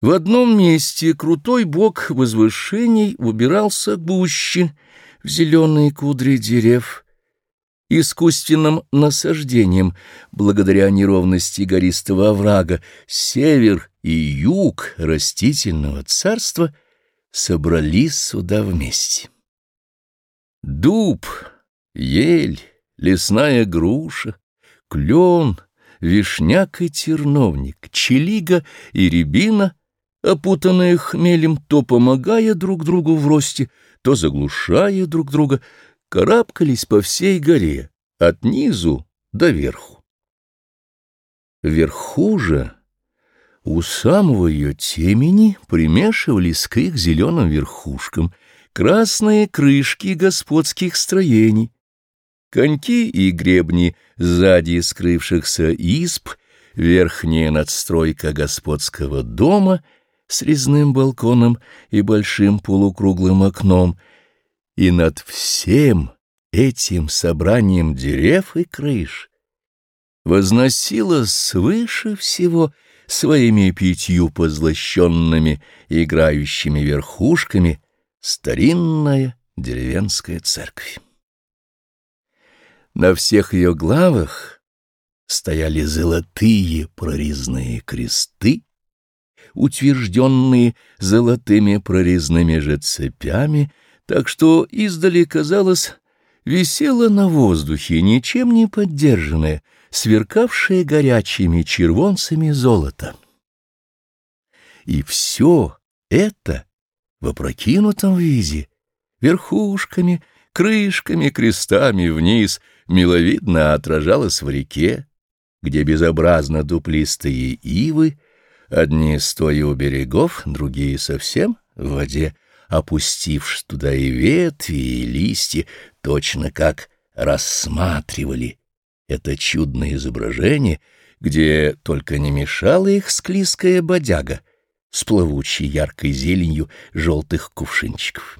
В одном месте крутой бок возвышений убирался гуще в зеленые кудри дерев, искусственным насаждением, благодаря неровности гористого оврага, север и юг растительного царства собрались сюда вместе. Дуб, ель, лесная груша, клен, вишняк и терновник, челига и рябина — опутанные хмелем, то помогая друг другу в росте, то заглушая друг друга, карабкались по всей горе, от низу до верху. Вверху же, у самого ее темени, примешивались к их зеленым верхушкам красные крышки господских строений, коньки и гребни сзади скрывшихся исп, верхняя надстройка господского дома — с резным балконом и большим полукруглым окном, и над всем этим собранием дерев и крыш возносила свыше всего своими пятью позлощенными играющими верхушками старинная деревенская церковь. На всех ее главах стояли золотые прорезные кресты, утвержденные золотыми прорезными же цепями, так что издали, казалось, висела на воздухе, ничем не поддержанная, сверкавшая горячими червонцами золото. И все это в опрокинутом виде, верхушками, крышками, крестами вниз, миловидно отражалось в реке, где безобразно дуплистые ивы — Одни стоя у берегов, другие совсем в воде, опустившись туда и ветви, и листья, точно как рассматривали это чудное изображение, где только не мешала их склизкая бодяга с плавучей яркой зеленью желтых кувшинчиков.